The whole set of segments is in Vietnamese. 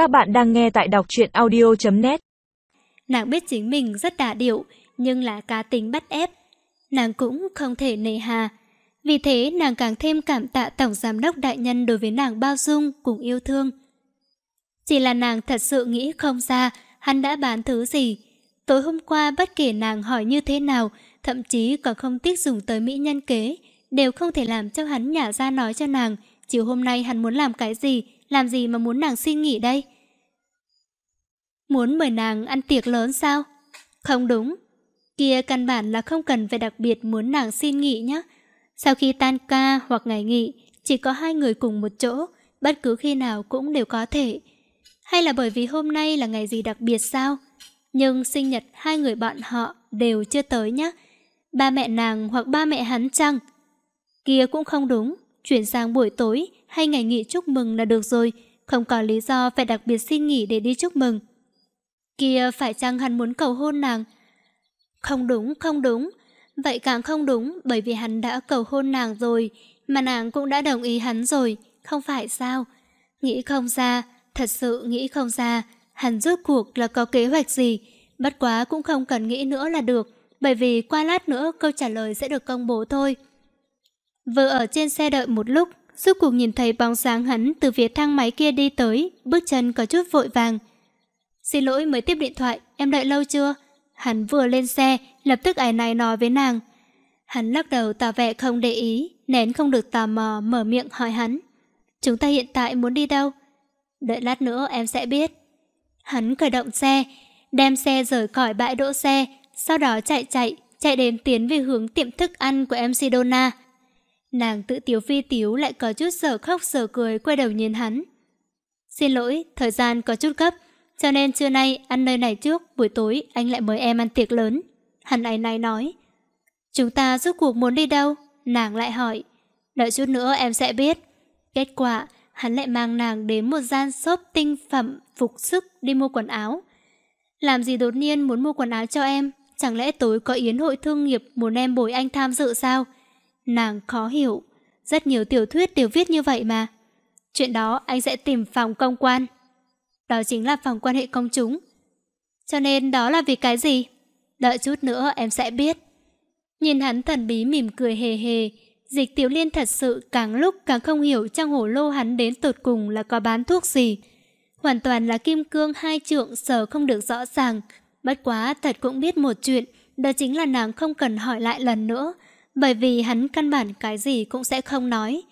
Các bạn đang nghe tại đọc truyện audio.net Nàng biết chính mình rất đả điệu, nhưng là cá tính bắt ép. Nàng cũng không thể nề hà. Vì thế nàng càng thêm cảm tạ Tổng Giám đốc Đại Nhân đối với nàng bao dung cùng yêu thương. Chỉ là nàng thật sự nghĩ không ra hắn đã bán thứ gì. Tối hôm qua bất kể nàng hỏi như thế nào, thậm chí còn không tiếc dùng tới mỹ nhân kế, đều không thể làm cho hắn nhả ra nói cho nàng, chiều hôm nay hắn muốn làm cái gì, làm gì mà muốn nàng xin nghỉ đây? Muốn mời nàng ăn tiệc lớn sao? Không đúng. Kia căn bản là không cần phải đặc biệt muốn nàng xin nghỉ nhé. Sau khi tan ca hoặc ngày nghỉ, chỉ có hai người cùng một chỗ, bất cứ khi nào cũng đều có thể. Hay là bởi vì hôm nay là ngày gì đặc biệt sao? Nhưng sinh nhật hai người bọn họ đều chưa tới nhé. Ba mẹ nàng hoặc ba mẹ hắn chăng? Kia cũng không đúng, chuyển sang buổi tối hay ngày nghỉ chúc mừng là được rồi, không có lý do phải đặc biệt xin nghỉ để đi chúc mừng. Kia phải chăng hắn muốn cầu hôn nàng? Không đúng, không đúng. Vậy càng không đúng bởi vì hắn đã cầu hôn nàng rồi, mà nàng cũng đã đồng ý hắn rồi, không phải sao? Nghĩ không ra, thật sự nghĩ không ra, hắn rốt cuộc là có kế hoạch gì, bất quá cũng không cần nghĩ nữa là được, bởi vì qua lát nữa câu trả lời sẽ được công bố thôi. Vừa ở trên xe đợi một lúc, Suốt cuộc nhìn thấy bóng sáng hắn từ phía thang máy kia đi tới, bước chân có chút vội vàng. Xin lỗi mới tiếp điện thoại, em đợi lâu chưa? Hắn vừa lên xe, lập tức ai này nói với nàng. Hắn lắc đầu tỏ vẻ không để ý, nén không được tò mò, mở miệng hỏi hắn. Chúng ta hiện tại muốn đi đâu? Đợi lát nữa em sẽ biết. Hắn khởi động xe, đem xe rời khỏi bãi đỗ xe, sau đó chạy chạy, chạy đến tiến về hướng tiệm thức ăn của MC Donna. Nàng tự tiếu phi tiếu lại có chút giờ khóc giờ cười quay đầu nhìn hắn. Xin lỗi, thời gian có chút gấp, cho nên trưa nay ăn nơi này trước, buổi tối anh lại mời em ăn tiệc lớn. Hắn ấy này nói. Chúng ta rốt cuộc muốn đi đâu? Nàng lại hỏi. Đợi chút nữa em sẽ biết. Kết quả, hắn lại mang nàng đến một gian shop tinh phẩm phục sức đi mua quần áo. Làm gì đột nhiên muốn mua quần áo cho em? Chẳng lẽ tối có yến hội thương nghiệp muốn em bồi anh tham dự sao? Nàng khó hiểu. Rất nhiều tiểu thuyết đều viết như vậy mà. Chuyện đó anh sẽ tìm phòng công quan. Đó chính là phòng quan hệ công chúng. Cho nên đó là vì cái gì? Đợi chút nữa em sẽ biết. Nhìn hắn thần bí mỉm cười hề hề, dịch tiểu liên thật sự càng lúc càng không hiểu trong hổ lô hắn đến tột cùng là có bán thuốc gì. Hoàn toàn là kim cương hai trượng sở không được rõ ràng. Bất quá thật cũng biết một chuyện, đó chính là nàng không cần hỏi lại lần nữa, bởi vì hắn căn bản cái gì cũng sẽ không nói.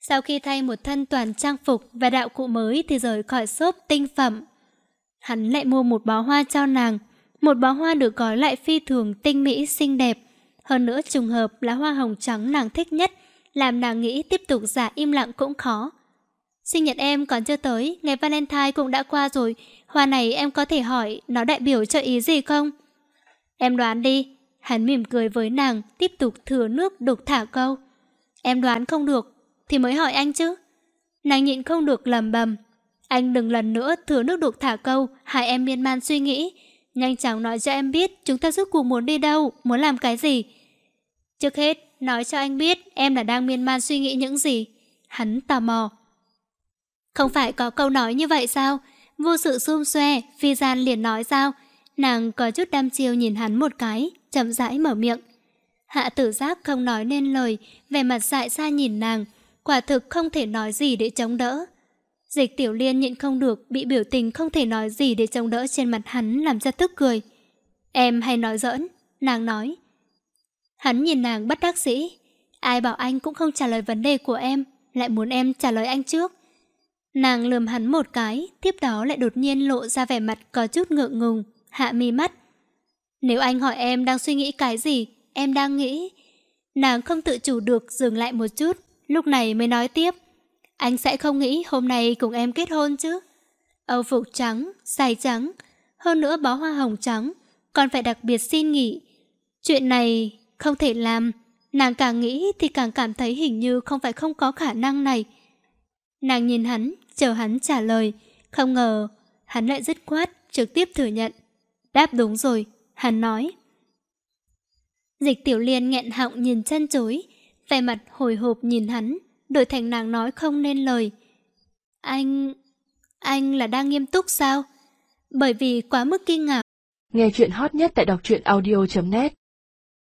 Sau khi thay một thân toàn trang phục và đạo cụ mới thì rời khỏi shop tinh phẩm. Hắn lại mua một bó hoa cho nàng, một bó hoa được gói lại phi thường tinh mỹ xinh đẹp. Hơn nữa trùng hợp là hoa hồng trắng nàng thích nhất, làm nàng nghĩ tiếp tục giả im lặng cũng khó. Sinh nhật em còn chưa tới, ngày Valentine cũng đã qua rồi, hoa này em có thể hỏi nó đại biểu cho ý gì không? Em đoán đi, Hắn mỉm cười với nàng, tiếp tục thừa nước đục thả câu. Em đoán không được, thì mới hỏi anh chứ. Nàng nhịn không được lầm bầm. Anh đừng lần nữa thừa nước đục thả câu, hai em miên man suy nghĩ. Nhanh chóng nói cho em biết chúng ta rốt cuộc muốn đi đâu, muốn làm cái gì. Trước hết, nói cho anh biết em là đang miên man suy nghĩ những gì. Hắn tò mò. Không phải có câu nói như vậy sao? Vô sự xung xoe, phi gian liền nói sao? Nàng có chút đam chiêu nhìn hắn một cái, chậm rãi mở miệng. Hạ tử giác không nói nên lời, vẻ mặt dại ra nhìn nàng, quả thực không thể nói gì để chống đỡ. Dịch tiểu liên nhịn không được, bị biểu tình không thể nói gì để chống đỡ trên mặt hắn làm ra tức cười. Em hay nói giỡn, nàng nói. Hắn nhìn nàng bất đắc dĩ. Ai bảo anh cũng không trả lời vấn đề của em, lại muốn em trả lời anh trước. Nàng lườm hắn một cái, tiếp đó lại đột nhiên lộ ra vẻ mặt có chút ngượng ngùng, hạ mi mắt. Nếu anh hỏi em đang suy nghĩ cái gì, em đang nghĩ... Nàng không tự chủ được dừng lại một chút, lúc này mới nói tiếp. Anh sẽ không nghĩ hôm nay cùng em kết hôn chứ? Âu phục trắng, dài trắng, hơn nữa bó hoa hồng trắng, còn phải đặc biệt xin nghỉ. Chuyện này không thể làm, nàng càng nghĩ thì càng cảm thấy hình như không phải không có khả năng này. Nàng nhìn hắn, chờ hắn trả lời, không ngờ hắn lại dứt khoát, trực tiếp thừa nhận. Đáp đúng rồi, hắn nói. Dịch tiểu liên nghẹn họng nhìn chân chối, vẻ mặt hồi hộp nhìn hắn, đổi thành nàng nói không nên lời. Anh... Anh là đang nghiêm túc sao? Bởi vì quá mức kinh ngạc. Nghe chuyện hot nhất tại đọc truyện audio.net